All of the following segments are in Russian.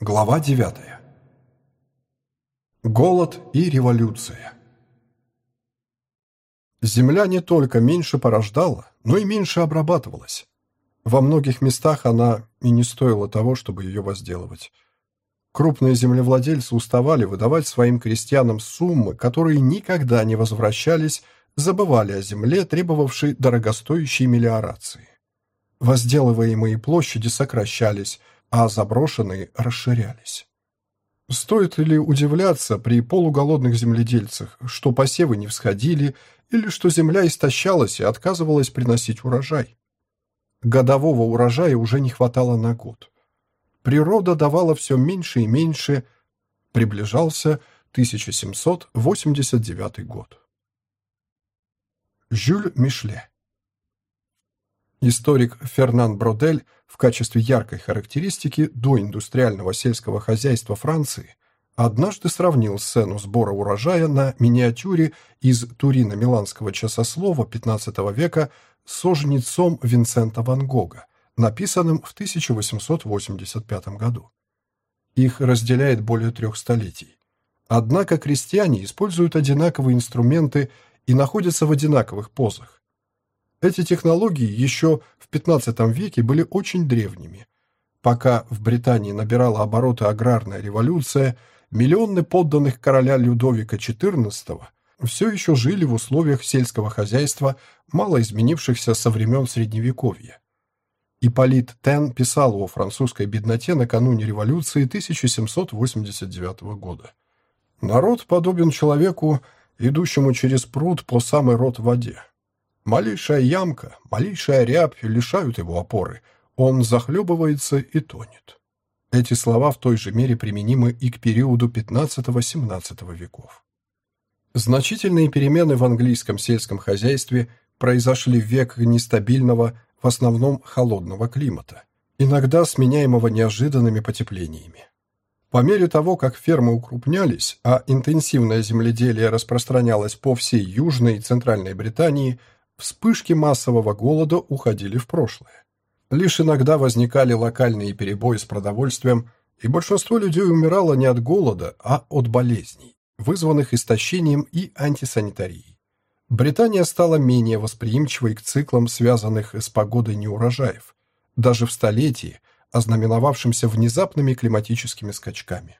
Глава 9. Голод и революция. Земля не только меньше порождала, но и меньше обрабатывалась. Во многих местах она и не стоила того, чтобы ее возделывать. Крупные землевладельцы уставали выдавать своим крестьянам суммы, которые никогда не возвращались, забывали о земле, требовавшей дорогостоящей мелиорации. Возделываемые площади сокращались – а заброшенные расширялись. Стоит ли удивляться при полуголодных земледельцах, что посевы не всходили или что земля истощалась и отказывалась приносить урожай? Годового урожая уже не хватало на год. Природа давала все меньше и меньше. Приближался 1789 год. Жюль Мишле Историк Фернан Бродель в качестве яркой характеристики доиндустриального сельского хозяйства Франции однажды сравнил сцену сбора урожая на миниатюре из Турина-Миланского часослова XV века с жнецом Винсента ван Гога, написанным в 1885 году. Их разделяет более трех столетий. Однако крестьяне используют одинаковые инструменты и находятся в одинаковых позах. Эти технологии еще в XV веке были очень древними. Пока в Британии набирала обороты аграрная революция, миллионы подданных короля Людовика XIV все еще жили в условиях сельского хозяйства, мало изменившихся со времен Средневековья. Ипполит Тен писал о французской бедноте накануне революции 1789 года. «Народ подобен человеку, идущему через пруд по самый рот в воде. Малейшая ямка, малейшая рябь лишают его опоры. Он захлебывается и тонет. Эти слова в той же мере применимы и к периоду XV-XVII веков. Значительные перемены в английском сельском хозяйстве произошли в век нестабильного, в основном холодного климата, иногда сменяемого неожиданными потеплениями. По мере того, как фермы укрупнялись, а интенсивное земледелие распространялось по всей Южной и Центральной Британии – Вспышки массового голода уходили в прошлое. Лишь иногда возникали локальные перебои с продовольствием, и большинство людей умирало не от голода, а от болезней, вызванных истощением и антисанитарией. Британия стала менее восприимчивой к циклам, связанных с погодой неурожаев, даже в столетии, ознаменовавшимся внезапными климатическими скачками.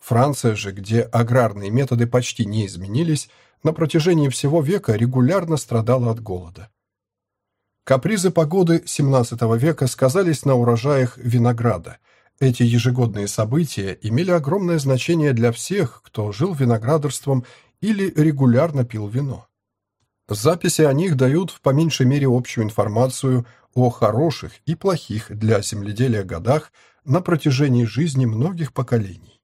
Франция же, где аграрные методы почти не изменились, на протяжении всего века регулярно страдала от голода. Капризы погоды XVII века сказались на урожаях винограда. Эти ежегодные события имели огромное значение для всех, кто жил виноградарством или регулярно пил вино. Записи о них дают по меньшей мере общую информацию о хороших и плохих для земледелия годах на протяжении жизни многих поколений.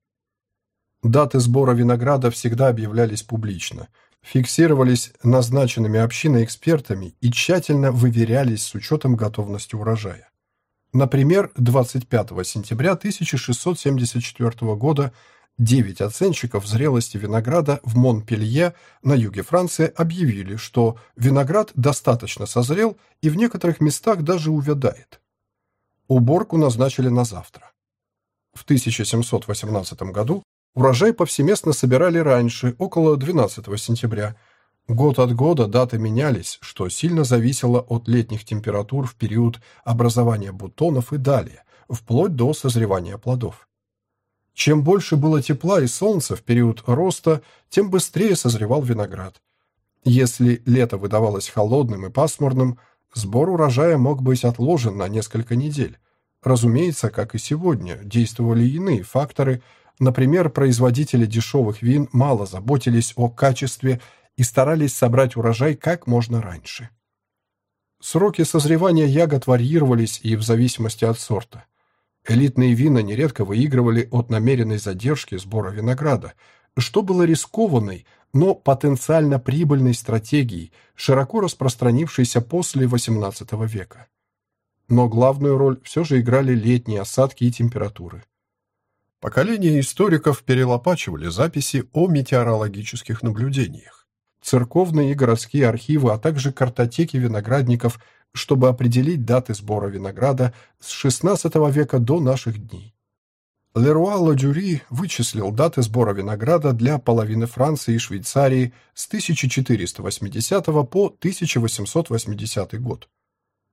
Даты сбора винограда всегда объявлялись публично – фиксировались назначенными общиной экспертами и тщательно выверялись с учетом готовности урожая. Например, 25 сентября 1674 года 9 оценщиков зрелости винограда в Монпелье на юге Франции объявили, что виноград достаточно созрел и в некоторых местах даже увядает. Уборку назначили на завтра. В 1718 году Урожай повсеместно собирали раньше, около 12 сентября. Год от года даты менялись, что сильно зависело от летних температур в период образования бутонов и далее, вплоть до созревания плодов. Чем больше было тепла и солнца в период роста, тем быстрее созревал виноград. Если лето выдавалось холодным и пасмурным, сбор урожая мог быть отложен на несколько недель. Разумеется, как и сегодня, действовали иные факторы – Например, производители дешевых вин мало заботились о качестве и старались собрать урожай как можно раньше. Сроки созревания ягод варьировались и в зависимости от сорта. Элитные вина нередко выигрывали от намеренной задержки сбора винограда, что было рискованной, но потенциально прибыльной стратегией, широко распространившейся после XVIII века. Но главную роль все же играли летние осадки и температуры. Поколения историков перелопачивали записи о метеорологических наблюдениях, церковные и городские архивы, а также картотеки виноградников, чтобы определить даты сбора винограда с XVI века до наших дней. Леруа Ладюри вычислил даты сбора винограда для половины Франции и Швейцарии с 1480 по 1880 год.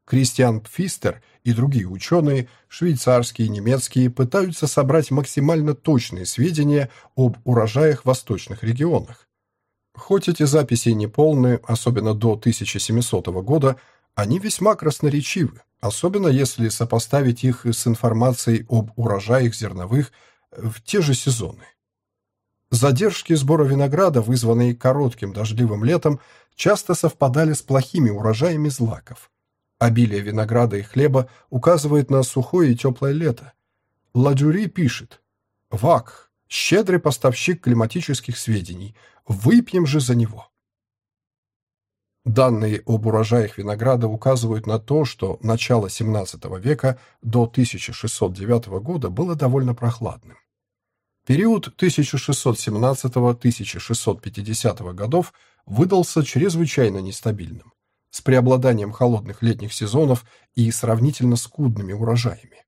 Кристиан Пфистер и другие ученые, швейцарские и немецкие, пытаются собрать максимально точные сведения об урожаях в восточных регионах. Хоть эти записи не полны, особенно до 1700 года, они весьма красноречивы, особенно если сопоставить их с информацией об урожаях зерновых в те же сезоны. Задержки сбора винограда, вызванные коротким дождливым летом, часто совпадали с плохими урожаями злаков. Обилие винограда и хлеба указывает на сухое и теплое лето. Ладюри пишет «Вак, щедрый поставщик климатических сведений, выпьем же за него». Данные об урожаях винограда указывают на то, что начало XVII века до 1609 года было довольно прохладным. Период 1617-1650 годов выдался чрезвычайно нестабильным, с преобладанием холодных летних сезонов и сравнительно скудными урожаями.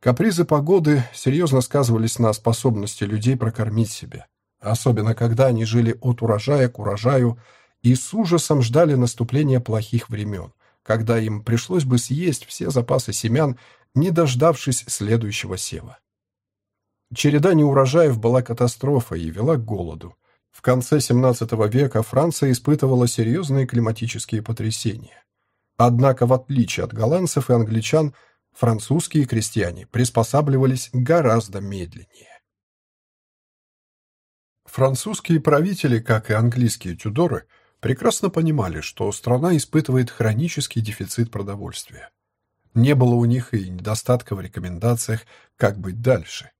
Капризы погоды серьезно сказывались на способности людей прокормить себя, особенно когда они жили от урожая к урожаю, и с ужасом ждали наступления плохих времен, когда им пришлось бы съесть все запасы семян, не дождавшись следующего сева. Череда неурожаев была катастрофой и вела к голоду. В конце XVII века Франция испытывала серьезные климатические потрясения. Однако, в отличие от голландцев и англичан, французские крестьяне приспосабливались гораздо медленнее. Французские правители, как и английские тюдоры, прекрасно понимали, что страна испытывает хронический дефицит продовольствия. Не было у них и недостатка в рекомендациях, как быть дальше.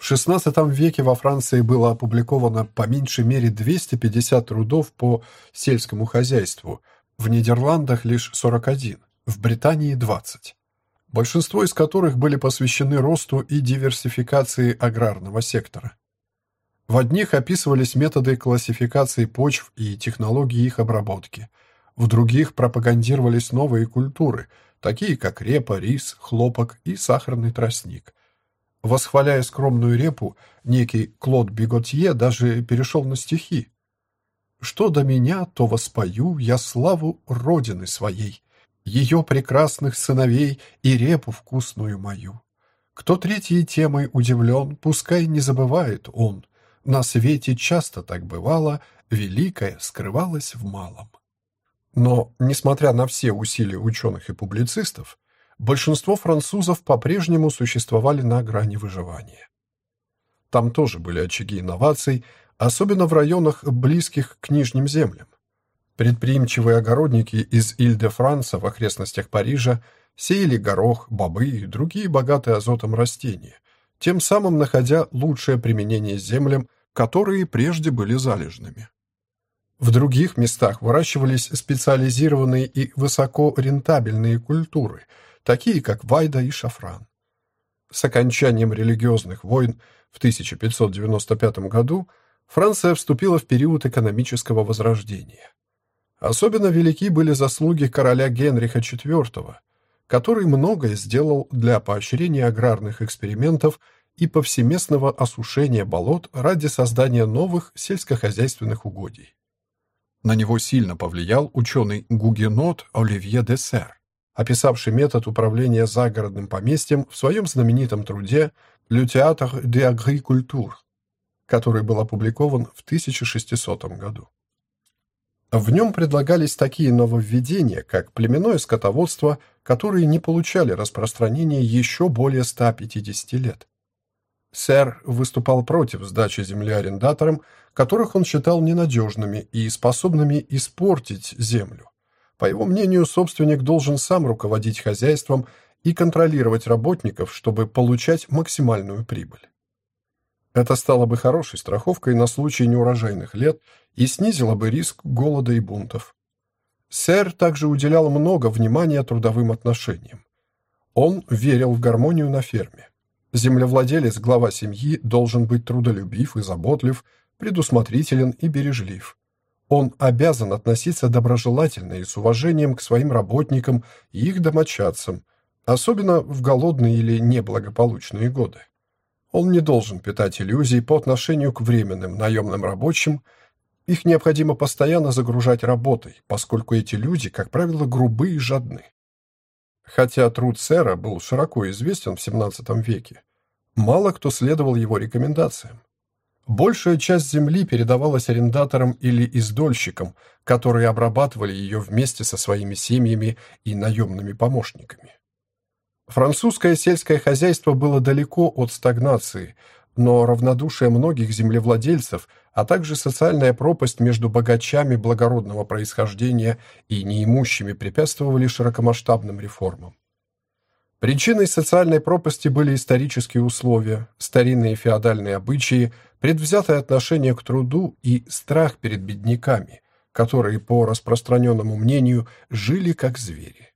В XVI веке во Франции было опубликовано по меньшей мере 250 трудов по сельскому хозяйству, в Нидерландах лишь 41, в Британии 20, большинство из которых были посвящены росту и диверсификации аграрного сектора. В одних описывались методы классификации почв и технологии их обработки. В других пропагандировались новые культуры, такие как репа, рис, хлопок и сахарный тростник. Восхваляя скромную репу, некий Клод Биготье даже перешел на стихи. «Что до меня, то воспою я славу Родины своей, ее прекрасных сыновей и репу вкусную мою. Кто третьей темой удивлен, пускай не забывает он, на свете часто так бывало, великое скрывалось в малом. Но, несмотря на все усилия ученых и публицистов, большинство французов по-прежнему существовали на грани выживания. Там тоже были очаги инноваций, особенно в районах, близких к нижним землям. Предприимчивые огородники из Иль-де-Франса в окрестностях Парижа сеяли горох, бобы и другие богатые азотом растения – тем самым находя лучшее применение землям, которые прежде были залежными. В других местах выращивались специализированные и высокорентабельные культуры, такие как вайда и шафран. С окончанием религиозных войн в 1595 году Франция вступила в период экономического возрождения. Особенно велики были заслуги короля Генриха IV, который многое сделал для поощрения аграрных экспериментов и повсеместного осушения болот ради создания новых сельскохозяйственных угодий. На него сильно повлиял ученый гугенот Оливье де Сер, описавший метод управления загородным поместьем в своем знаменитом труде «Le théâtre de agriculture», который был опубликован в 1600 году. В нем предлагались такие нововведения, как племенное скотоводство, которые не получали распространения еще более 150 лет. Сэр выступал против сдачи земли арендаторам, которых он считал ненадежными и способными испортить землю. По его мнению, собственник должен сам руководить хозяйством и контролировать работников, чтобы получать максимальную прибыль. Это стало бы хорошей страховкой на случай неурожайных лет и снизило бы риск голода и бунтов. Сэр также уделял много внимания трудовым отношениям. Он верил в гармонию на ферме. Землевладелец, глава семьи, должен быть трудолюбив и заботлив, предусмотрителен и бережлив. Он обязан относиться доброжелательно и с уважением к своим работникам и их домочадцам, особенно в голодные или неблагополучные годы. Он не должен питать иллюзий по отношению к временным наемным рабочим. Их необходимо постоянно загружать работой, поскольку эти люди, как правило, грубы и жадны. Хотя труд сэра был широко известен в XVII веке, мало кто следовал его рекомендациям. Большая часть земли передавалась арендаторам или издольщикам, которые обрабатывали ее вместе со своими семьями и наемными помощниками. Французское сельское хозяйство было далеко от стагнации, но равнодушие многих землевладельцев, а также социальная пропасть между богачами благородного происхождения и неимущими препятствовали широкомасштабным реформам. Причиной социальной пропасти были исторические условия, старинные феодальные обычаи, предвзятое отношение к труду и страх перед бедняками, которые, по распространенному мнению, жили как звери.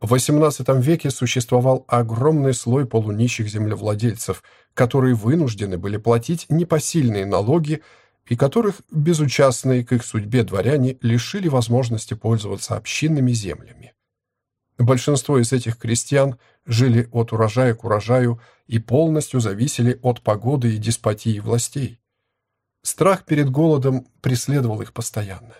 В XVIII веке существовал огромный слой полунищих землевладельцев, которые вынуждены были платить непосильные налоги и которых безучастные к их судьбе дворяне лишили возможности пользоваться общинными землями. Большинство из этих крестьян жили от урожая к урожаю и полностью зависели от погоды и деспотии властей. Страх перед голодом преследовал их постоянно.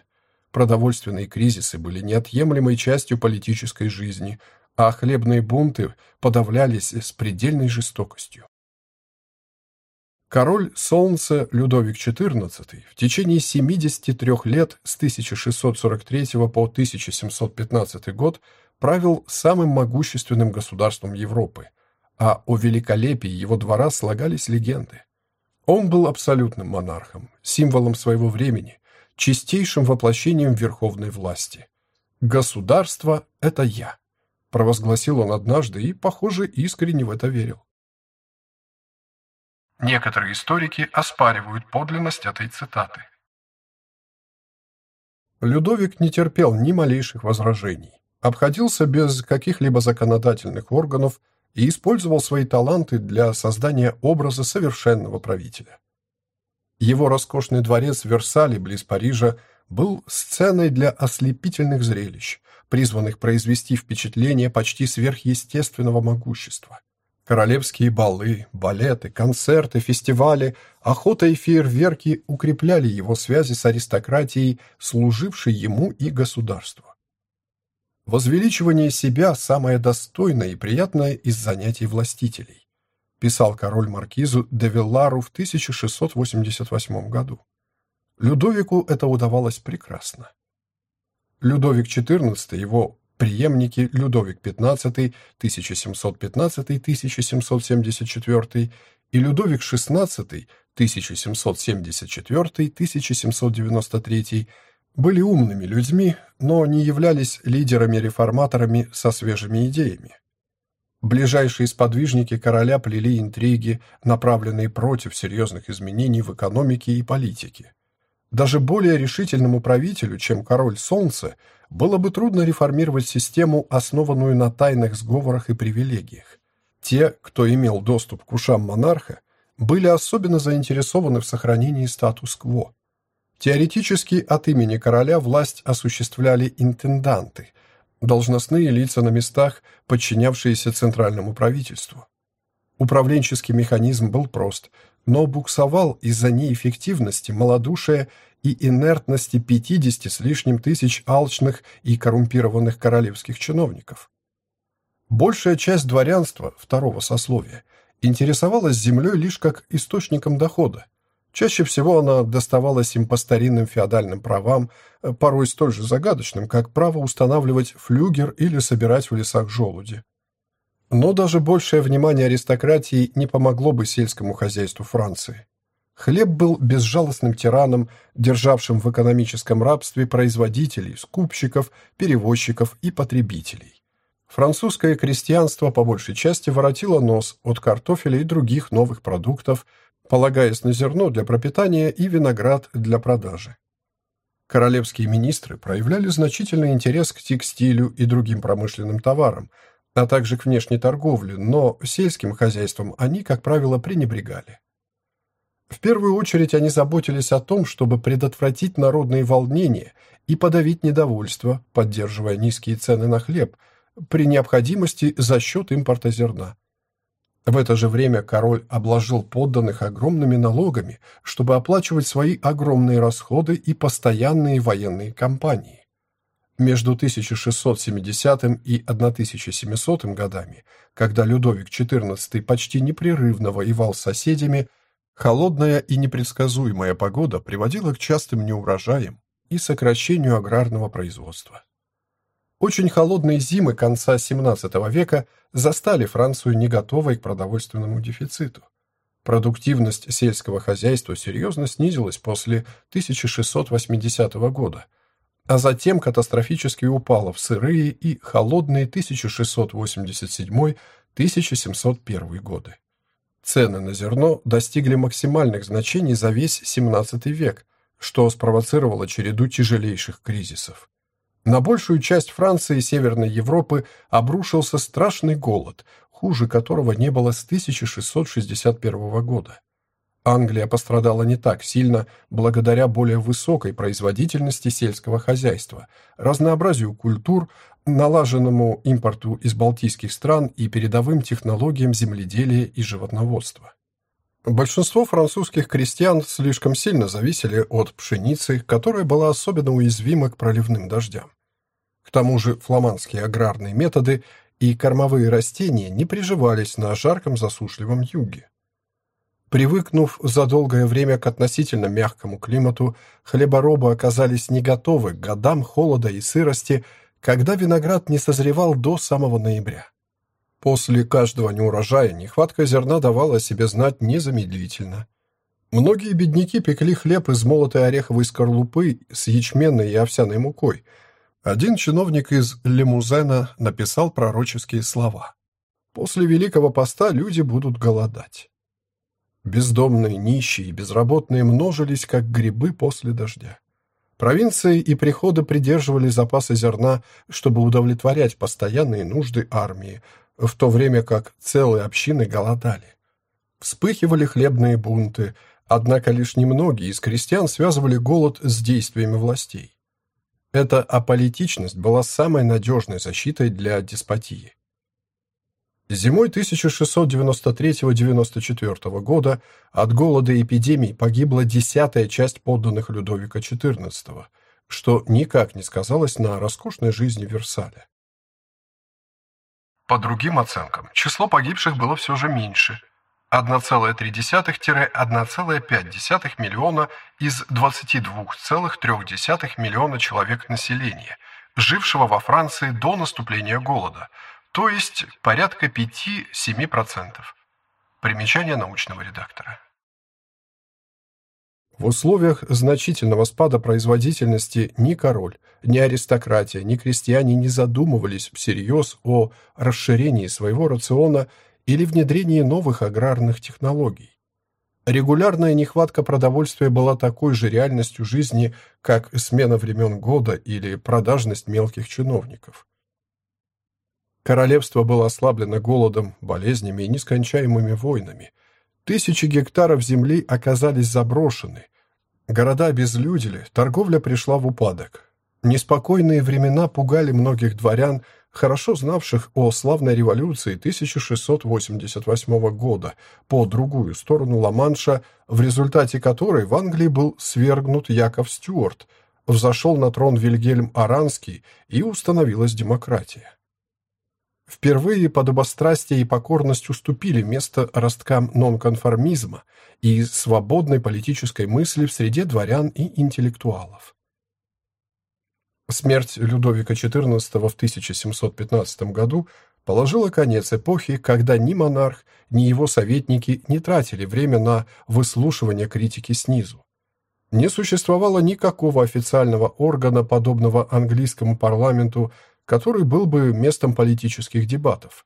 Продовольственные кризисы были неотъемлемой частью политической жизни, а хлебные бунты подавлялись с предельной жестокостью. Король Солнца Людовик XIV в течение 73 лет с 1643 по 1715 год правил самым могущественным государством Европы, а о великолепии его двора слагались легенды. Он был абсолютным монархом, символом своего времени, чистейшим воплощением верховной власти. «Государство — это я», — провозгласил он однажды и, похоже, искренне в это верил. Некоторые историки оспаривают подлинность этой цитаты. Людовик не терпел ни малейших возражений, обходился без каких-либо законодательных органов и использовал свои таланты для создания образа совершенного правителя. Его роскошный дворец в Версале, близ Парижа, был сценой для ослепительных зрелищ, призванных произвести впечатление почти сверхъестественного могущества. Королевские балы, балеты, концерты, фестивали, охота и фейерверки укрепляли его связи с аристократией, служившей ему и государству. Возвеличивание себя – самое достойное и приятное из занятий властителей писал король маркизу де Виллару в 1688 году. Людовику это удавалось прекрасно. Людовик XIV, его преемники Людовик XV 1715-1774 и Людовик XVI 1774-1793 были умными людьми, но не являлись лидерами-реформаторами со свежими идеями. Ближайшие сподвижники короля плели интриги, направленные против серьезных изменений в экономике и политике. Даже более решительному правителю, чем король Солнца, было бы трудно реформировать систему, основанную на тайных сговорах и привилегиях. Те, кто имел доступ к ушам монарха, были особенно заинтересованы в сохранении статус-кво. Теоретически от имени короля власть осуществляли интенданты – должностные лица на местах, подчинявшиеся центральному правительству. Управленческий механизм был прост, но буксовал из-за неэффективности, малодушия и инертности 50 с лишним тысяч алчных и коррумпированных королевских чиновников. Большая часть дворянства второго сословия интересовалась землей лишь как источником дохода, Чаще всего она доставалась им по старинным феодальным правам, э, порой столь же загадочным, как право устанавливать флюгер или собирать в лесах желуди. Но даже большее внимание аристократии не помогло бы сельскому хозяйству Франции. Хлеб был безжалостным тираном, державшим в экономическом рабстве производителей, скупщиков, перевозчиков и потребителей. Французское крестьянство по большей части воротило нос от картофеля и других новых продуктов – полагаясь на зерно для пропитания и виноград для продажи. Королевские министры проявляли значительный интерес к текстилю и другим промышленным товарам, а также к внешней торговле, но сельским хозяйством они, как правило, пренебрегали. В первую очередь они заботились о том, чтобы предотвратить народные волнения и подавить недовольство, поддерживая низкие цены на хлеб, при необходимости за счет импорта зерна. В это же время король обложил подданных огромными налогами, чтобы оплачивать свои огромные расходы и постоянные военные кампании. Между 1670 и 1700 годами, когда Людовик XIV почти непрерывно воевал с соседями, холодная и непредсказуемая погода приводила к частым неурожаям и сокращению аграрного производства. Очень холодные зимы конца XVII века застали Францию не готовой к продовольственному дефициту. Продуктивность сельского хозяйства серьезно снизилась после 1680 года, а затем катастрофически упала в сырые и холодные 1687-1701 годы. Цены на зерно достигли максимальных значений за весь XVII век, что спровоцировало череду тяжелейших кризисов. На большую часть Франции и Северной Европы обрушился страшный голод, хуже которого не было с 1661 года. Англия пострадала не так сильно благодаря более высокой производительности сельского хозяйства, разнообразию культур, налаженному импорту из балтийских стран и передовым технологиям земледелия и животноводства. Большинство французских крестьян слишком сильно зависели от пшеницы, которая была особенно уязвима к проливным дождям. К тому же фламандские аграрные методы и кормовые растения не приживались на жарком засушливом юге. Привыкнув за долгое время к относительно мягкому климату, хлеборобы оказались не готовы к годам холода и сырости, когда виноград не созревал до самого ноября. После каждого неурожая нехватка зерна давала о себе знать незамедлительно. Многие бедняки пекли хлеб из молотой ореховой скорлупы с ячменной и овсяной мукой. Один чиновник из Лимузена написал пророческие слова. «После Великого Поста люди будут голодать». Бездомные, нищие и безработные множились, как грибы после дождя. Провинции и приходы придерживали запасы зерна, чтобы удовлетворять постоянные нужды армии, в то время как целые общины голодали. Вспыхивали хлебные бунты, однако лишь немногие из крестьян связывали голод с действиями властей. Эта аполитичность была самой надежной защитой для деспотии. Зимой 1693-94 года от голода и эпидемий погибла десятая часть подданных Людовика XIV, что никак не сказалось на роскошной жизни Версаля. По другим оценкам, число погибших было все же меньше – 1,3-1,5 миллиона из 22,3 миллиона человек населения, жившего во Франции до наступления голода, то есть порядка 5-7%. Примечание научного редактора. В условиях значительного спада производительности ни король, ни аристократия, ни крестьяне не задумывались всерьез о расширении своего рациона или внедрении новых аграрных технологий. Регулярная нехватка продовольствия была такой же реальностью жизни, как смена времен года или продажность мелких чиновников. Королевство было ослаблено голодом, болезнями и нескончаемыми войнами – Тысячи гектаров земли оказались заброшены. Города обезлюдили, торговля пришла в упадок. Неспокойные времена пугали многих дворян, хорошо знавших о славной революции 1688 года по другую сторону Ла-Манша, в результате которой в Англии был свергнут Яков Стюарт, взошел на трон Вильгельм Аранский и установилась демократия. Впервые подобострастие и покорность уступили место росткам нонконформизма и свободной политической мысли в среде дворян и интеллектуалов. Смерть Людовика XIV в 1715 году положила конец эпохи, когда ни монарх, ни его советники не тратили время на выслушивание критики снизу. Не существовало никакого официального органа, подобного английскому парламенту, который был бы местом политических дебатов.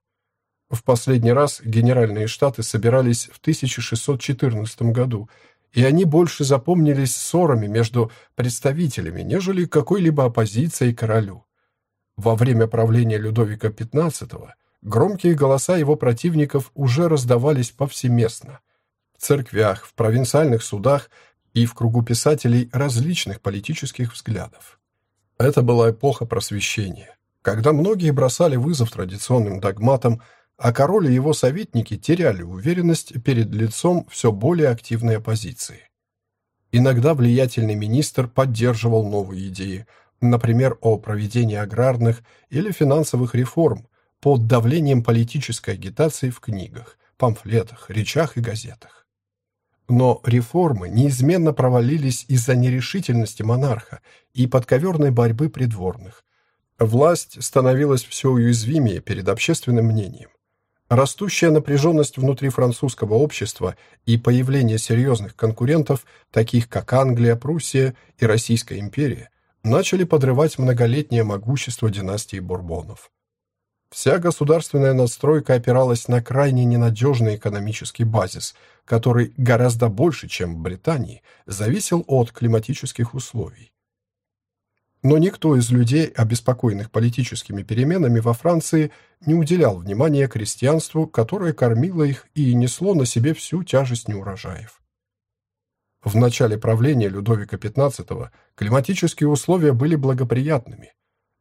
В последний раз Генеральные Штаты собирались в 1614 году, и они больше запомнились ссорами между представителями, нежели какой-либо оппозицией королю. Во время правления Людовика XV громкие голоса его противников уже раздавались повсеместно. В церквях, в провинциальных судах и в кругу писателей различных политических взглядов. Это была эпоха просвещения когда многие бросали вызов традиционным догматам, а король и его советники теряли уверенность перед лицом все более активной оппозиции. Иногда влиятельный министр поддерживал новые идеи, например, о проведении аграрных или финансовых реформ под давлением политической агитации в книгах, памфлетах, речах и газетах. Но реформы неизменно провалились из-за нерешительности монарха и подковерной борьбы придворных. Власть становилась все уязвимее перед общественным мнением. Растущая напряженность внутри французского общества и появление серьезных конкурентов, таких как Англия, Пруссия и Российская империя, начали подрывать многолетнее могущество династии Бурбонов. Вся государственная настройка опиралась на крайне ненадежный экономический базис, который гораздо больше, чем в Британии, зависел от климатических условий. Но никто из людей, обеспокоенных политическими переменами во Франции, не уделял внимания крестьянству, которое кормило их и несло на себе всю тяжесть неурожаев. В начале правления Людовика XV климатические условия были благоприятными.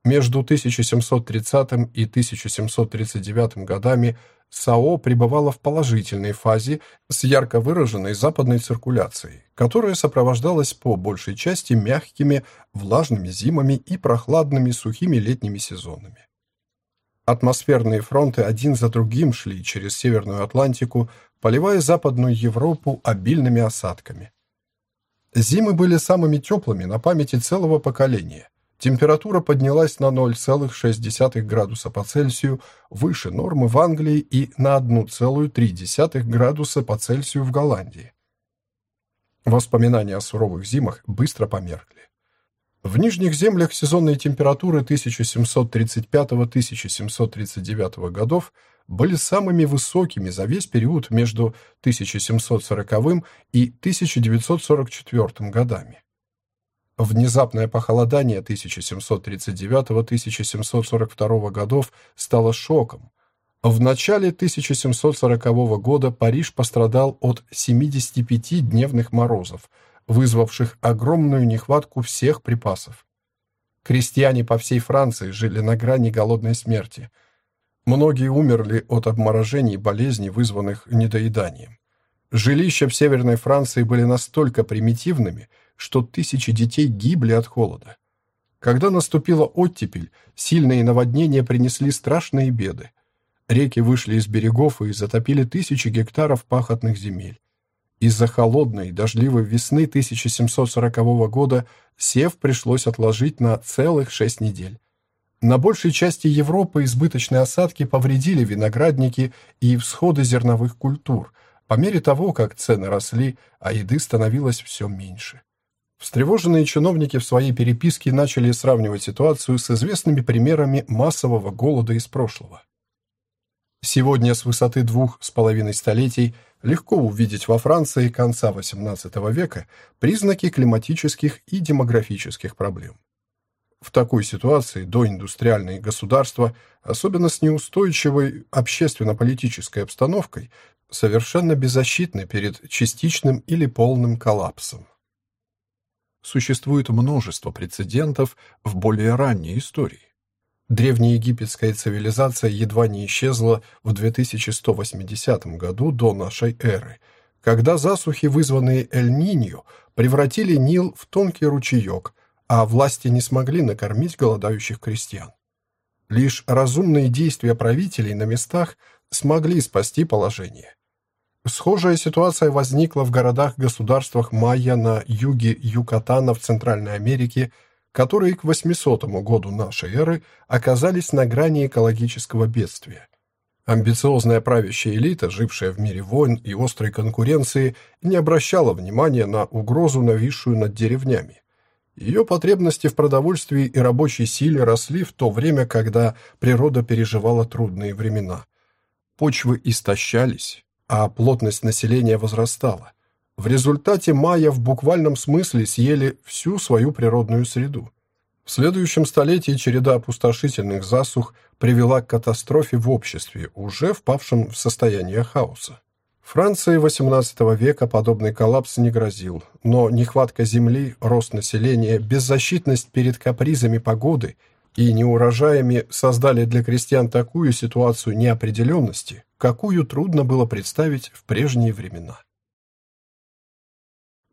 Между 1730 и 1739 годами САО пребывала в положительной фазе с ярко выраженной западной циркуляцией, которая сопровождалась по большей части мягкими, влажными зимами и прохладными сухими летними сезонами. Атмосферные фронты один за другим шли через Северную Атлантику, поливая Западную Европу обильными осадками. Зимы были самыми теплыми на памяти целого поколения. Температура поднялась на 0,6 градуса по Цельсию выше нормы в Англии и на 1,3 градуса по Цельсию в Голландии. Воспоминания о суровых зимах быстро померкли. В нижних землях сезонные температуры 1735-1739 годов были самыми высокими за весь период между 1740 и 1944 годами. Внезапное похолодание 1739-1742 годов стало шоком. В начале 1740 года Париж пострадал от 75 дневных морозов, вызвавших огромную нехватку всех припасов. Крестьяне по всей Франции жили на грани голодной смерти. Многие умерли от обморожений и болезней, вызванных недоеданием. Жилища в Северной Франции были настолько примитивными – что тысячи детей гибли от холода. Когда наступила оттепель, сильные наводнения принесли страшные беды. Реки вышли из берегов и затопили тысячи гектаров пахотных земель. Из-за холодной, дождливой весны 1740 года сев пришлось отложить на целых шесть недель. На большей части Европы избыточные осадки повредили виноградники и всходы зерновых культур, по мере того, как цены росли, а еды становилось все меньше. Встревоженные чиновники в своей переписке начали сравнивать ситуацию с известными примерами массового голода из прошлого. Сегодня с высоты двух с половиной столетий легко увидеть во Франции конца XVIII века признаки климатических и демографических проблем. В такой ситуации доиндустриальные государства, особенно с неустойчивой общественно-политической обстановкой, совершенно беззащитны перед частичным или полным коллапсом существует множество прецедентов в более ранней истории. Древнеегипетская цивилизация едва не исчезла в 2180 году до нашей эры, когда засухи, вызванные Эль-Ниньо, превратили Нил в тонкий ручеек, а власти не смогли накормить голодающих крестьян. Лишь разумные действия правителей на местах смогли спасти положение. Схожая ситуация возникла в городах-государствах майя на юге Юкатана в Центральной Америке, которые к 800 году нашей эры оказались на грани экологического бедствия. Амбициозная правящая элита, жившая в мире войн и острой конкуренции, не обращала внимания на угрозу, нависшую над деревнями. Ее потребности в продовольствии и рабочей силе росли в то время, когда природа переживала трудные времена. Почвы истощались, а плотность населения возрастала. В результате майя в буквальном смысле съели всю свою природную среду. В следующем столетии череда опустошительных засух привела к катастрофе в обществе, уже впавшем в состояние хаоса. Франции XVIII века подобный коллапс не грозил, но нехватка земли, рост населения, беззащитность перед капризами погоды и неурожаями создали для крестьян такую ситуацию неопределенности, какую трудно было представить в прежние времена.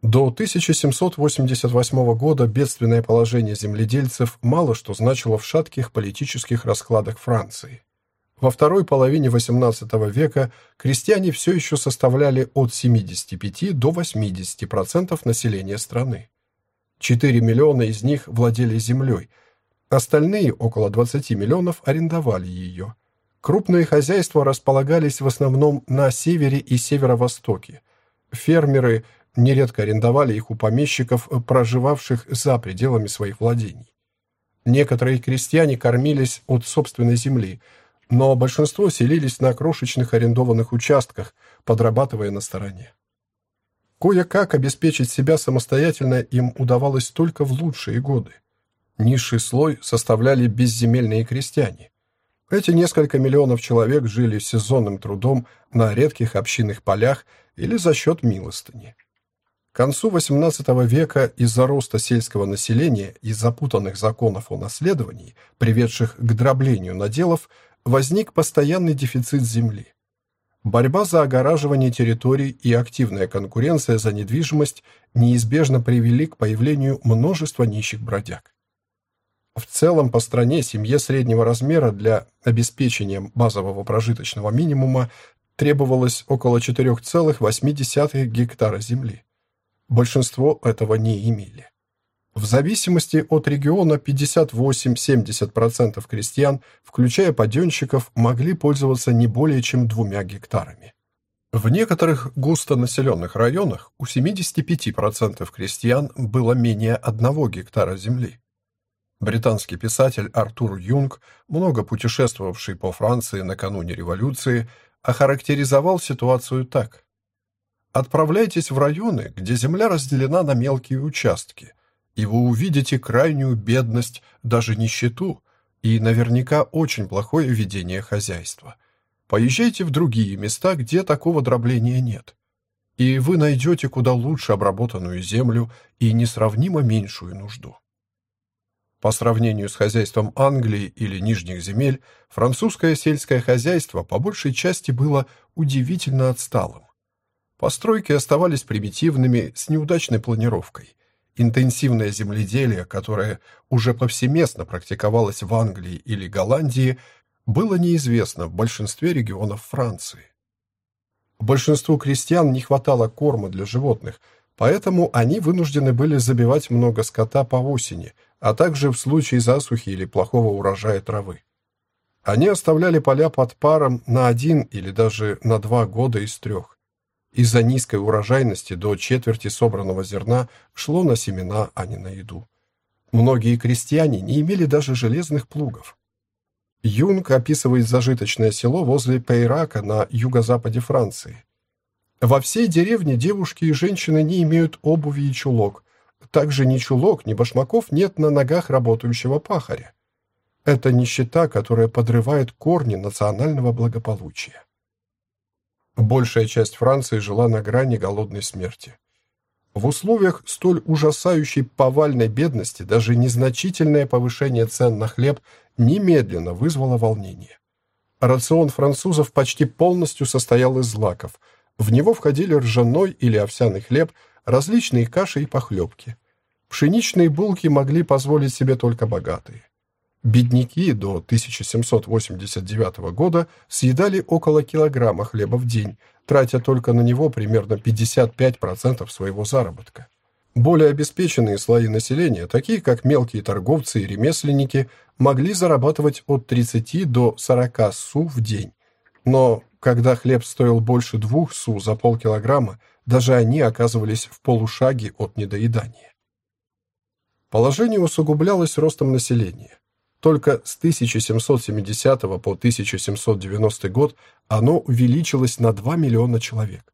До 1788 года бедственное положение земледельцев мало что значило в шатких политических раскладах Франции. Во второй половине XVIII века крестьяне все еще составляли от 75 до 80% населения страны. 4 миллиона из них владели землей, остальные, около 20 миллионов, арендовали ее. Крупные хозяйства располагались в основном на севере и северо-востоке. Фермеры – нередко арендовали их у помещиков, проживавших за пределами своих владений. Некоторые крестьяне кормились от собственной земли, но большинство селились на крошечных арендованных участках, подрабатывая на стороне. Кое-как обеспечить себя самостоятельно им удавалось только в лучшие годы. Низший слой составляли безземельные крестьяне. Эти несколько миллионов человек жили сезонным трудом на редких общинных полях или за счет милостыни. К концу XVIII века из-за роста сельского населения и запутанных законов о наследовании, приведших к дроблению наделов, возник постоянный дефицит земли. Борьба за огораживание территорий и активная конкуренция за недвижимость неизбежно привели к появлению множества нищих бродяг. В целом по стране семье среднего размера для обеспечения базового прожиточного минимума требовалось около 4,8 гектара земли большинство этого не имели. В зависимости от региона 58-70% крестьян, включая паденщиков, могли пользоваться не более чем двумя гектарами. В некоторых густонаселенных районах у 75% крестьян было менее одного гектара земли. Британский писатель Артур Юнг, много путешествовавший по Франции накануне революции, охарактеризовал ситуацию так. Отправляйтесь в районы, где земля разделена на мелкие участки, и вы увидите крайнюю бедность, даже нищету, и наверняка очень плохое ведение хозяйства. Поезжайте в другие места, где такого дробления нет. И вы найдете куда лучше обработанную землю и несравнимо меньшую нужду. По сравнению с хозяйством Англии или Нижних земель, французское сельское хозяйство по большей части было удивительно отсталым. Постройки оставались примитивными, с неудачной планировкой. Интенсивное земледелие, которое уже повсеместно практиковалось в Англии или Голландии, было неизвестно в большинстве регионов Франции. Большинству крестьян не хватало корма для животных, поэтому они вынуждены были забивать много скота по осени, а также в случае засухи или плохого урожая травы. Они оставляли поля под паром на один или даже на два года из трех. Из-за низкой урожайности до четверти собранного зерна шло на семена, а не на еду. Многие крестьяне не имели даже железных плугов. Юнг описывает зажиточное село возле Пейрака на юго-западе Франции. Во всей деревне девушки и женщины не имеют обуви и чулок. Также ни чулок, ни башмаков нет на ногах работающего пахаря. Это нищета, которая подрывает корни национального благополучия. Большая часть Франции жила на грани голодной смерти. В условиях столь ужасающей повальной бедности даже незначительное повышение цен на хлеб немедленно вызвало волнение. Рацион французов почти полностью состоял из злаков. В него входили ржаной или овсяный хлеб, различные каши и похлебки. Пшеничные булки могли позволить себе только богатые. Бедняки до 1789 года съедали около килограмма хлеба в день, тратя только на него примерно 55% своего заработка. Более обеспеченные слои населения, такие как мелкие торговцы и ремесленники, могли зарабатывать от 30 до 40 су в день. Но когда хлеб стоил больше двух су за полкилограмма, даже они оказывались в полушаге от недоедания. Положение усугублялось ростом населения. Только с 1770 по 1790 год оно увеличилось на 2 миллиона человек.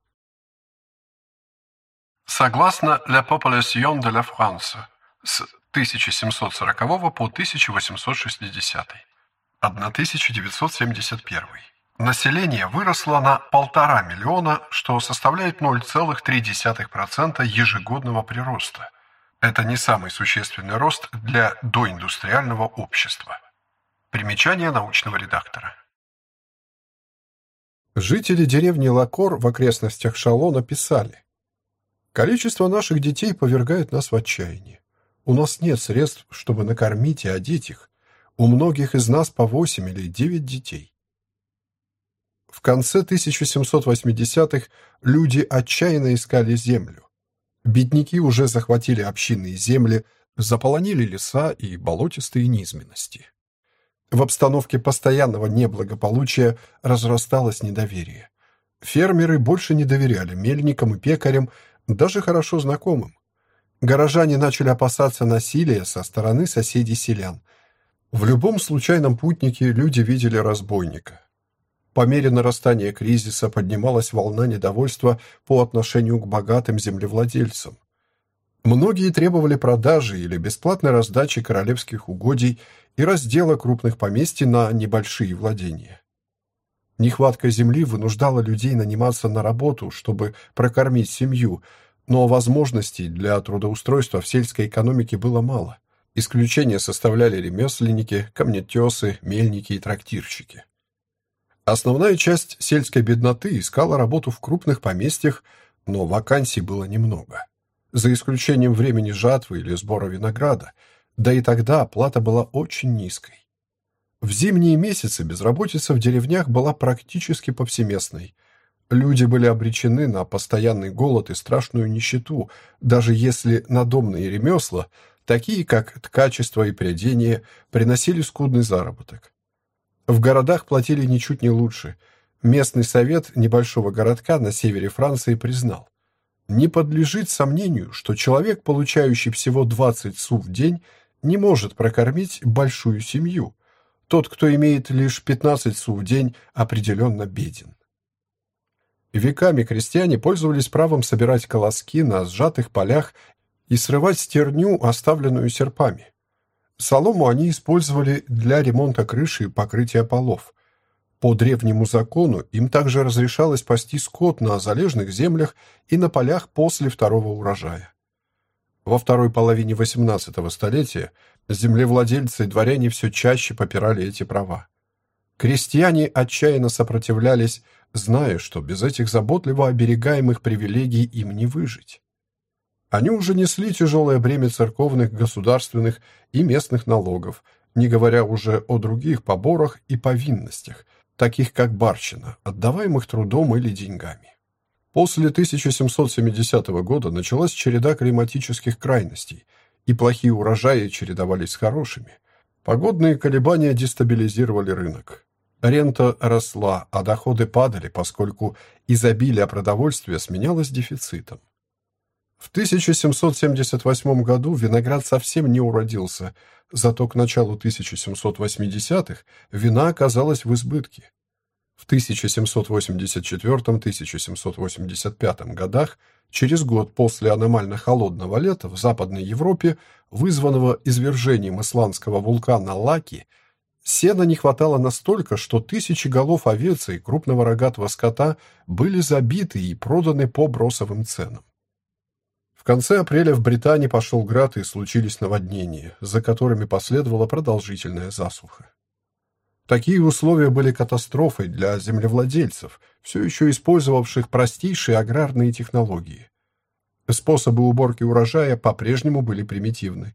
Согласно La Population de la France, с 1740 по 1860, 1971, население выросло на полтора миллиона, что составляет 0,3% ежегодного прироста – Это не самый существенный рост для доиндустриального общества. Примечание научного редактора. Жители деревни Лакор в окрестностях Шалона писали, «Количество наших детей повергает нас в отчаяние. У нас нет средств, чтобы накормить и одеть их. У многих из нас по восемь или девять детей. В конце 1780-х люди отчаянно искали землю. Бедняки уже захватили общинные земли, заполонили леса и болотистые низменности. В обстановке постоянного неблагополучия разрасталось недоверие. Фермеры больше не доверяли мельникам и пекарям, даже хорошо знакомым. Горожане начали опасаться насилия со стороны соседей-селян – в любом случайном путнике люди видели разбойника. По мере нарастания кризиса поднималась волна недовольства по отношению к богатым землевладельцам. Многие требовали продажи или бесплатной раздачи королевских угодий и раздела крупных поместий на небольшие владения. Нехватка земли вынуждала людей наниматься на работу, чтобы прокормить семью, но возможностей для трудоустройства в сельской экономике было мало. Исключение составляли ремесленники, камнетесы, мельники и трактирщики. Основная часть сельской бедноты искала работу в крупных поместьях, но вакансий было немного. За исключением времени жатвы или сбора винограда, да и тогда оплата была очень низкой. В зимние месяцы безработица в деревнях была практически повсеместной. Люди были обречены на постоянный голод и страшную нищету, даже если надомные ремесла такие как ткачество и прядение, приносили скудный заработок. В городах платили ничуть не лучше. Местный совет небольшого городка на севере Франции признал, не подлежит сомнению, что человек, получающий всего 20 су в день, не может прокормить большую семью. Тот, кто имеет лишь 15 су в день, определенно беден. Веками крестьяне пользовались правом собирать колоски на сжатых полях и срывать стерню, оставленную серпами. Солому они использовали для ремонта крыши и покрытия полов. По древнему закону им также разрешалось пасти скот на залежных землях и на полях после второго урожая. Во второй половине XVIII столетия землевладельцы и дворяне все чаще попирали эти права. Крестьяне отчаянно сопротивлялись, зная, что без этих заботливо оберегаемых привилегий им не выжить. Они уже несли тяжелое бремя церковных, государственных и местных налогов, не говоря уже о других поборах и повинностях, таких как барщина, отдаваемых трудом или деньгами. После 1770 года началась череда климатических крайностей, и плохие урожаи чередовались с хорошими. Погодные колебания дестабилизировали рынок. Рента росла, а доходы падали, поскольку изобилие продовольствия сменялось дефицитом. В 1778 году виноград совсем не уродился, зато к началу 1780-х вина оказалась в избытке. В 1784-1785 годах, через год после аномально холодного лета в Западной Европе, вызванного извержением исландского вулкана Лаки, сена не хватало настолько, что тысячи голов овец и крупного рогатого скота были забиты и проданы по бросовым ценам конце апреля в Британии пошел град и случились наводнения, за которыми последовала продолжительная засуха. Такие условия были катастрофой для землевладельцев, все еще использовавших простейшие аграрные технологии. Способы уборки урожая по-прежнему были примитивны.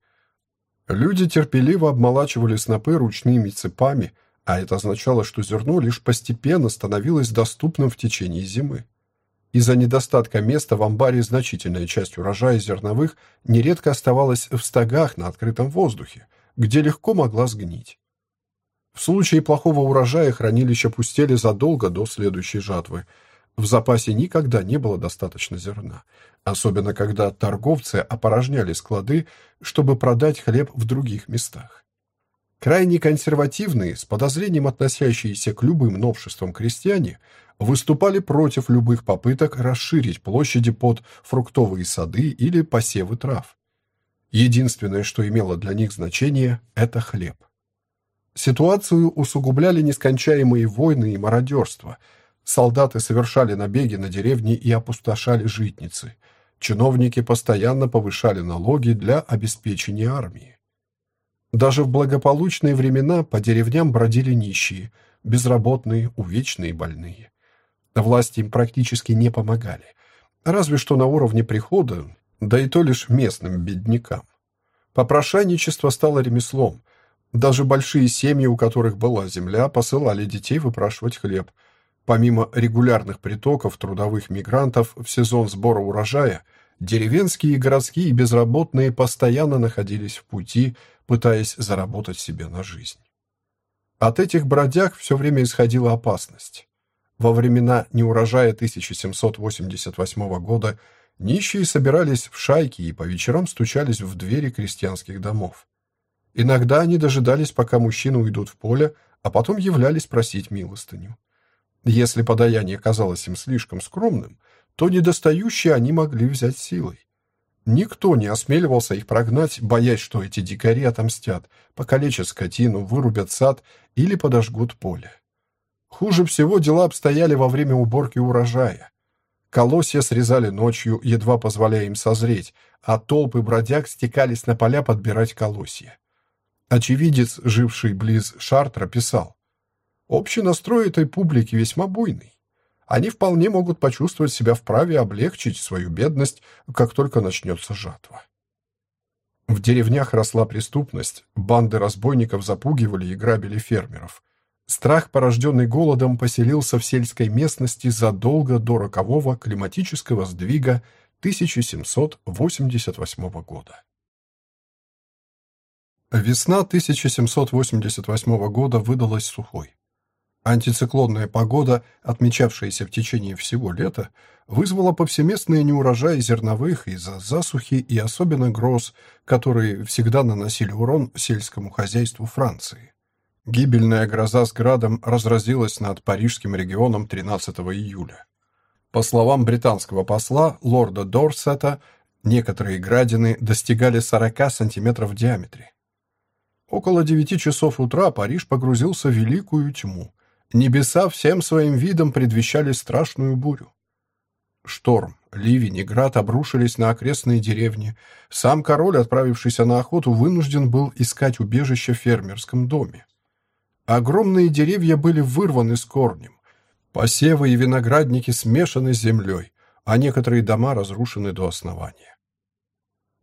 Люди терпеливо обмолачивали снопы ручными цепами, а это означало, что зерно лишь постепенно становилось доступным в течение зимы. Из-за недостатка места в амбаре значительная часть урожая зерновых нередко оставалась в стогах на открытом воздухе, где легко могла сгнить. В случае плохого урожая хранилища пустели задолго до следующей жатвы. В запасе никогда не было достаточно зерна, особенно когда торговцы опорожняли склады, чтобы продать хлеб в других местах. Крайне консервативные, с подозрением относящиеся к любым новшествам крестьяне – выступали против любых попыток расширить площади под фруктовые сады или посевы трав. Единственное, что имело для них значение, это хлеб. Ситуацию усугубляли нескончаемые войны и мародерство. Солдаты совершали набеги на деревни и опустошали житницы. чиновники постоянно повышали налоги для обеспечения армии. Даже в благополучные времена по деревням бродили нищие, безработные, увечные больные. Власти им практически не помогали, разве что на уровне прихода, да и то лишь местным беднякам. Попрошайничество стало ремеслом. Даже большие семьи, у которых была земля, посылали детей выпрашивать хлеб. Помимо регулярных притоков трудовых мигрантов в сезон сбора урожая, деревенские и городские безработные постоянно находились в пути, пытаясь заработать себе на жизнь. От этих бродяг все время исходила опасность. Во времена неурожая 1788 года нищие собирались в шайки и по вечерам стучались в двери крестьянских домов. Иногда они дожидались, пока мужчины уйдут в поле, а потом являлись просить милостыню. Если подаяние казалось им слишком скромным, то недостающие они могли взять силой. Никто не осмеливался их прогнать, боясь, что эти дикари отомстят, покалечат скотину, вырубят сад или подожгут поле. Хуже всего дела обстояли во время уборки урожая. Колосья срезали ночью, едва позволяя им созреть, а толпы бродяг стекались на поля подбирать колосья. Очевидец, живший близ Шартра, писал, «Общий настрой этой публики весьма буйный. Они вполне могут почувствовать себя вправе облегчить свою бедность, как только начнется жатва». В деревнях росла преступность, банды разбойников запугивали и грабили фермеров. Страх, порожденный голодом, поселился в сельской местности задолго до рокового климатического сдвига 1788 года. Весна 1788 года выдалась сухой. Антициклонная погода, отмечавшаяся в течение всего лета, вызвала повсеместные неурожаи зерновых из-за засухи и особенно гроз, которые всегда наносили урон сельскому хозяйству Франции. Гибельная гроза с градом разразилась над парижским регионом 13 июля. По словам британского посла лорда Дорсета, некоторые градины достигали 40 сантиметров в диаметре. Около 9 часов утра Париж погрузился в великую тьму. Небеса всем своим видом предвещали страшную бурю. Шторм, ливень и град обрушились на окрестные деревни. Сам король, отправившийся на охоту, вынужден был искать убежище в фермерском доме. Огромные деревья были вырваны с корнем. Посевы и виноградники смешаны с землей, а некоторые дома разрушены до основания.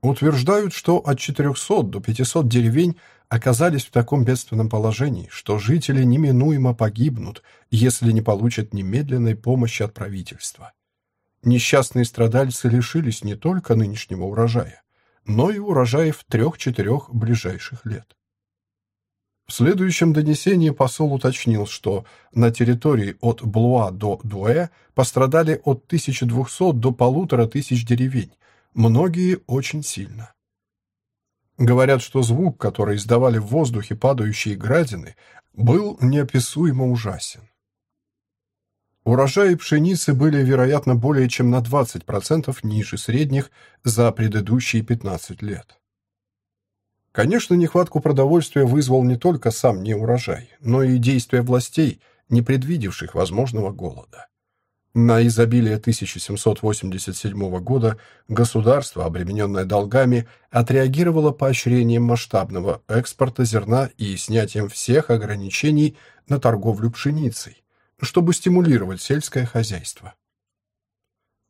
Утверждают, что от 400 до 500 деревень оказались в таком бедственном положении, что жители неминуемо погибнут, если не получат немедленной помощи от правительства. Несчастные страдальцы лишились не только нынешнего урожая, но и урожаев трех-четырех ближайших лет. В следующем донесении посол уточнил, что на территории от Блуа до Дуэ пострадали от 1200 до полутора тысяч деревень, многие очень сильно. Говорят, что звук, который издавали в воздухе падающие градины, был неописуемо ужасен. Урожаи пшеницы были, вероятно, более чем на 20% ниже средних за предыдущие 15 лет. Конечно, нехватку продовольствия вызвал не только сам неурожай, но и действия властей, не предвидевших возможного голода. На изобилие 1787 года государство, обремененное долгами, отреагировало поощрением масштабного экспорта зерна и снятием всех ограничений на торговлю пшеницей, чтобы стимулировать сельское хозяйство.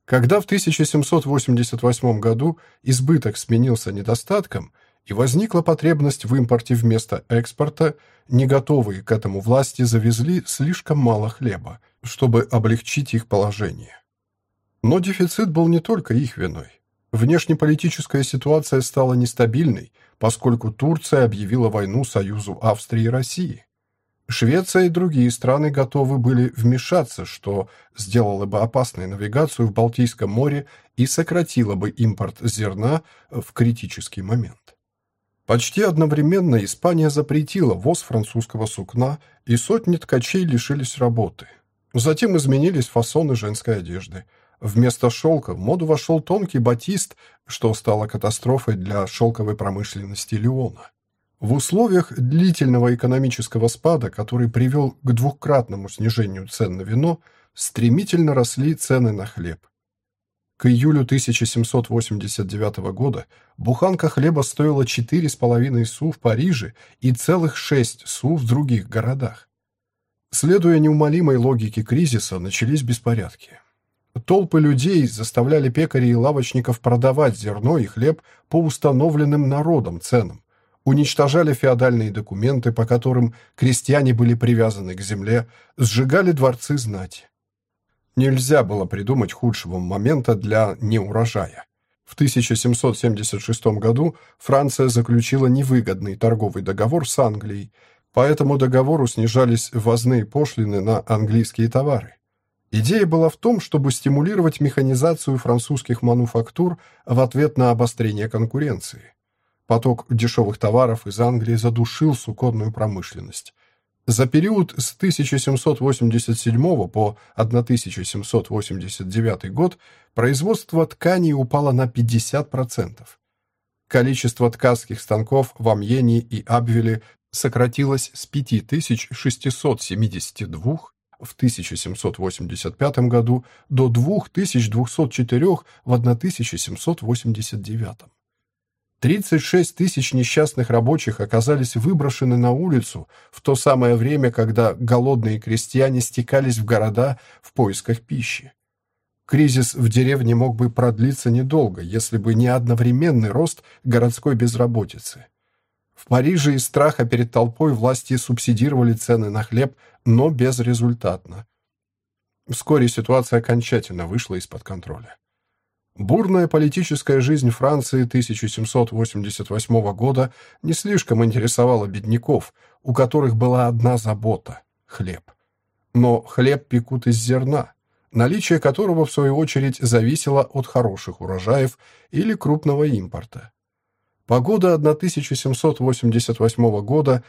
Когда в 1788 году избыток сменился недостатком – и возникла потребность в импорте вместо экспорта, не готовые к этому власти завезли слишком мало хлеба, чтобы облегчить их положение. Но дефицит был не только их виной. Внешнеполитическая ситуация стала нестабильной, поскольку Турция объявила войну Союзу Австрии и России. Швеция и другие страны готовы были вмешаться, что сделало бы опасной навигацию в Балтийском море и сократило бы импорт зерна в критический момент. Почти одновременно Испания запретила ввоз французского сукна, и сотни ткачей лишились работы. Затем изменились фасоны женской одежды. Вместо шелка в моду вошел тонкий батист, что стало катастрофой для шелковой промышленности Леона. В условиях длительного экономического спада, который привел к двукратному снижению цен на вино, стремительно росли цены на хлеб. К июлю 1789 года буханка хлеба стоила 4,5 су в Париже и целых 6 су в других городах. Следуя неумолимой логике кризиса, начались беспорядки. Толпы людей заставляли пекарей и лавочников продавать зерно и хлеб по установленным народом ценам, уничтожали феодальные документы, по которым крестьяне были привязаны к земле, сжигали дворцы знати. Нельзя было придумать худшего момента для неурожая. В 1776 году Франция заключила невыгодный торговый договор с Англией, по этому договору снижались ввозные пошлины на английские товары. Идея была в том, чтобы стимулировать механизацию французских мануфактур в ответ на обострение конкуренции. Поток дешевых товаров из Англии задушил суконную промышленность. За период с 1787 по 1789 год производство тканей упало на 50%. Количество ткацких станков в Амьене и Абвеле сократилось с 5672 в 1785 году до 2204 в 1789. 36 тысяч несчастных рабочих оказались выброшены на улицу в то самое время, когда голодные крестьяне стекались в города в поисках пищи. Кризис в деревне мог бы продлиться недолго, если бы не одновременный рост городской безработицы. В Париже из страха перед толпой власти субсидировали цены на хлеб, но безрезультатно. Вскоре ситуация окончательно вышла из-под контроля. Бурная политическая жизнь Франции 1788 года не слишком интересовала бедняков, у которых была одна забота – хлеб. Но хлеб пекут из зерна, наличие которого, в свою очередь, зависело от хороших урожаев или крупного импорта. Погода 1788 года,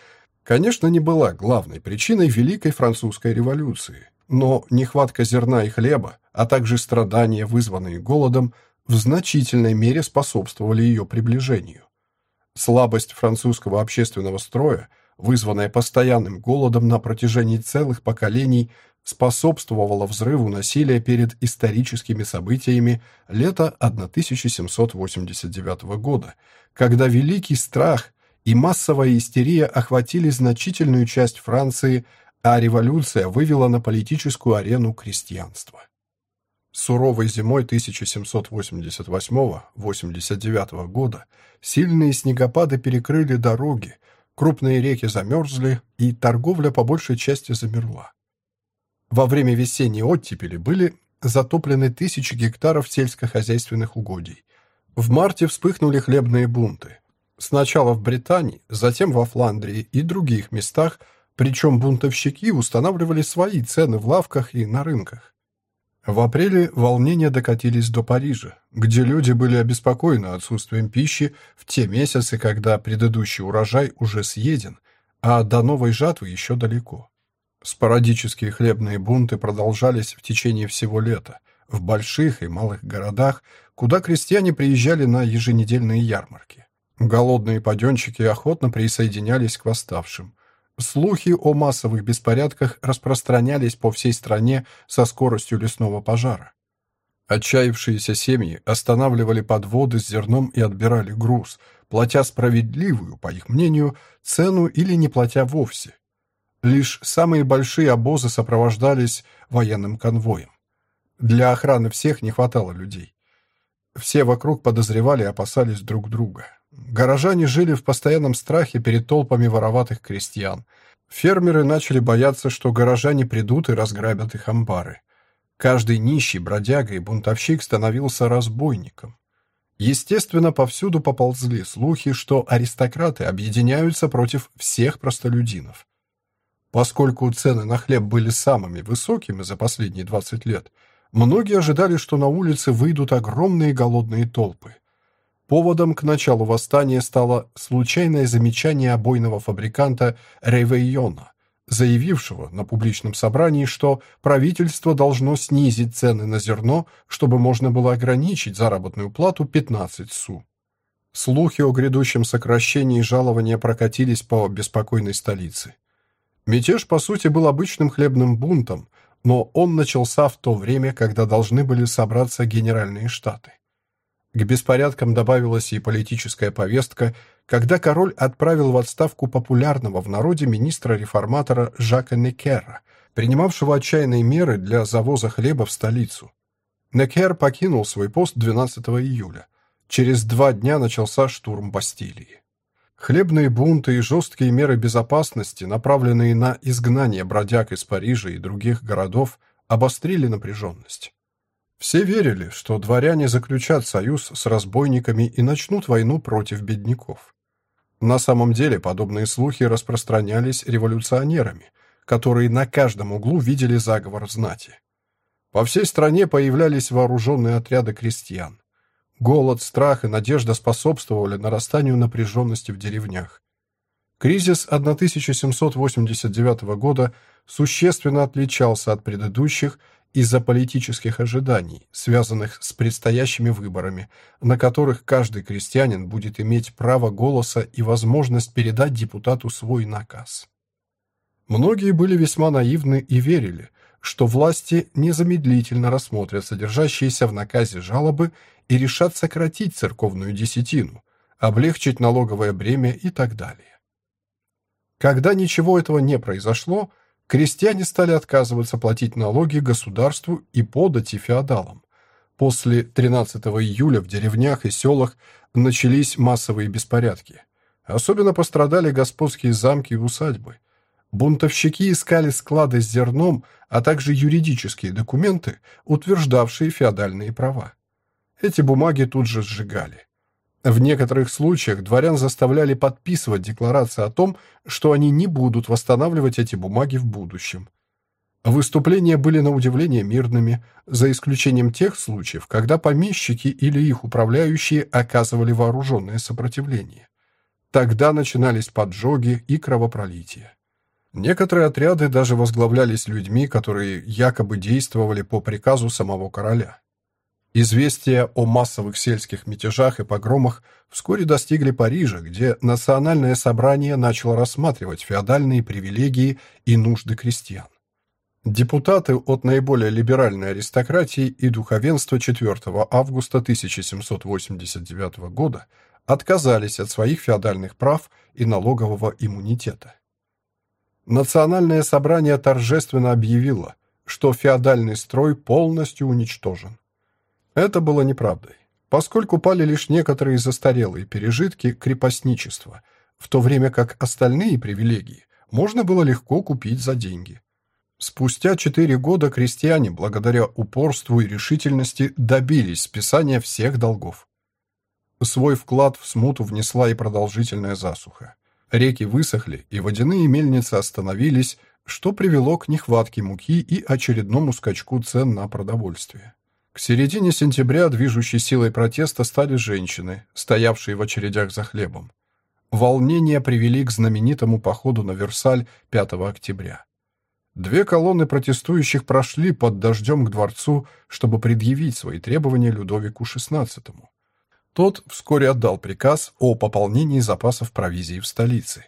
конечно, не была главной причиной Великой Французской революции, но нехватка зерна и хлеба, а также страдания, вызванные голодом, в значительной мере способствовали ее приближению. Слабость французского общественного строя, вызванная постоянным голодом на протяжении целых поколений, способствовала взрыву насилия перед историческими событиями лета 1789 года, когда великий страх и массовая истерия охватили значительную часть Франции, а революция вывела на политическую арену крестьянство. Суровой зимой 1788-89 года сильные снегопады перекрыли дороги, крупные реки замерзли, и торговля по большей части замерла. Во время весенней оттепели были затоплены тысячи гектаров сельскохозяйственных угодий. В марте вспыхнули хлебные бунты. Сначала в Британии, затем во Фландрии и других местах, причем бунтовщики устанавливали свои цены в лавках и на рынках. В апреле волнения докатились до Парижа, где люди были обеспокоены отсутствием пищи в те месяцы, когда предыдущий урожай уже съеден, а до новой жатвы еще далеко. Спорадические хлебные бунты продолжались в течение всего лета, в больших и малых городах, куда крестьяне приезжали на еженедельные ярмарки. Голодные паденщики охотно присоединялись к восставшим. Слухи о массовых беспорядках распространялись по всей стране со скоростью лесного пожара. Отчаявшиеся семьи останавливали подводы с зерном и отбирали груз, платя справедливую, по их мнению, цену или не платя вовсе. Лишь самые большие обозы сопровождались военным конвоем. Для охраны всех не хватало людей. Все вокруг подозревали и опасались друг друга. Горожане жили в постоянном страхе перед толпами вороватых крестьян. Фермеры начали бояться, что горожане придут и разграбят их амбары. Каждый нищий, бродяга и бунтовщик становился разбойником. Естественно, повсюду поползли слухи, что аристократы объединяются против всех простолюдинов. Поскольку цены на хлеб были самыми высокими за последние 20 лет, Многие ожидали, что на улице выйдут огромные голодные толпы. Поводом к началу восстания стало случайное замечание обойного фабриканта Рейвейона, заявившего на публичном собрании, что правительство должно снизить цены на зерно, чтобы можно было ограничить заработную плату 15 су. Слухи о грядущем сокращении жалования прокатились по беспокойной столице. Мятеж, по сути, был обычным хлебным бунтом, но он начался в то время, когда должны были собраться генеральные штаты. К беспорядкам добавилась и политическая повестка, когда король отправил в отставку популярного в народе министра-реформатора Жака Некера, принимавшего отчаянные меры для завоза хлеба в столицу. Некер покинул свой пост 12 июля. Через два дня начался штурм Бастилии. Хлебные бунты и жесткие меры безопасности, направленные на изгнание бродяг из Парижа и других городов, обострили напряженность. Все верили, что дворяне заключат союз с разбойниками и начнут войну против бедняков. На самом деле подобные слухи распространялись революционерами, которые на каждом углу видели заговор знати. По всей стране появлялись вооруженные отряды крестьян. Голод, страх и надежда способствовали нарастанию напряженности в деревнях. Кризис 1789 года существенно отличался от предыдущих из-за политических ожиданий, связанных с предстоящими выборами, на которых каждый крестьянин будет иметь право голоса и возможность передать депутату свой наказ. Многие были весьма наивны и верили, что власти незамедлительно рассмотрят содержащиеся в наказе жалобы и решат сократить церковную десятину, облегчить налоговое бремя и так далее. Когда ничего этого не произошло, крестьяне стали отказываться платить налоги государству и подати феодалам. После 13 июля в деревнях и селах начались массовые беспорядки. Особенно пострадали господские замки и усадьбы. Бунтовщики искали склады с зерном, а также юридические документы, утверждавшие феодальные права. Эти бумаги тут же сжигали. В некоторых случаях дворян заставляли подписывать декларации о том, что они не будут восстанавливать эти бумаги в будущем. Выступления были на удивление мирными, за исключением тех случаев, когда помещики или их управляющие оказывали вооруженное сопротивление. Тогда начинались поджоги и кровопролитие. Некоторые отряды даже возглавлялись людьми, которые якобы действовали по приказу самого короля. Известия о массовых сельских мятежах и погромах вскоре достигли Парижа, где национальное собрание начало рассматривать феодальные привилегии и нужды крестьян. Депутаты от наиболее либеральной аристократии и духовенства 4 августа 1789 года отказались от своих феодальных прав и налогового иммунитета. Национальное собрание торжественно объявило, что феодальный строй полностью уничтожен. Это было неправдой, поскольку пали лишь некоторые застарелые пережитки крепостничества, в то время как остальные привилегии можно было легко купить за деньги. Спустя четыре года крестьяне, благодаря упорству и решительности, добились списания всех долгов. Свой вклад в смуту внесла и продолжительная засуха. Реки высохли, и водяные мельницы остановились, что привело к нехватке муки и очередному скачку цен на продовольствие. К середине сентября движущей силой протеста стали женщины, стоявшие в очередях за хлебом. Волнения привели к знаменитому походу на Версаль 5 октября. Две колонны протестующих прошли под дождем к дворцу, чтобы предъявить свои требования Людовику XVI. Тот вскоре отдал приказ о пополнении запасов провизии в столице,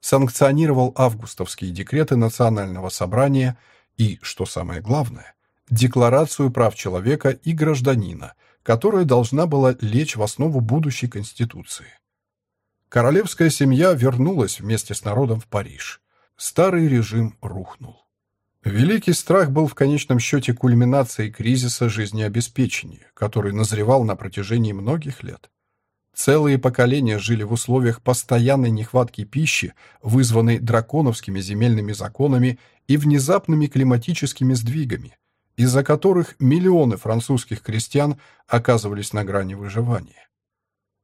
санкционировал августовские декреты Национального собрания и, что самое главное, Декларацию прав человека и гражданина, которая должна была лечь в основу будущей Конституции. Королевская семья вернулась вместе с народом в Париж. Старый режим рухнул. Великий страх был в конечном счете кульминацией кризиса жизнеобеспечения, который назревал на протяжении многих лет. Целые поколения жили в условиях постоянной нехватки пищи, вызванной драконовскими земельными законами и внезапными климатическими сдвигами, из-за которых миллионы французских крестьян оказывались на грани выживания.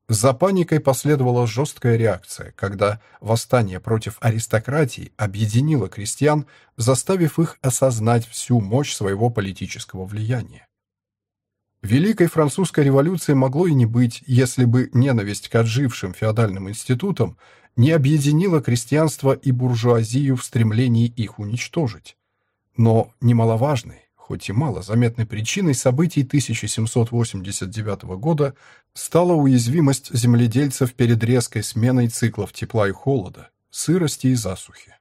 За паникой последовала жесткая реакция, когда восстание против аристократии объединило крестьян, заставив их осознать всю мощь своего политического влияния. Великой французской революции могло и не быть, если бы ненависть к отжившим феодальным институтам не объединила крестьянство и буржуазию в стремлении их уничтожить. Но немаловажной, хоть и мало заметной причиной событий 1789 года стала уязвимость земледельцев перед резкой сменой циклов тепла и холода, сырости и засухи.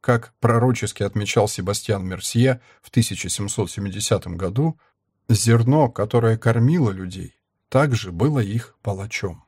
Как пророчески отмечал Себастьян Мерсье в 1770 году, зерно, которое кормило людей, также было их палачом.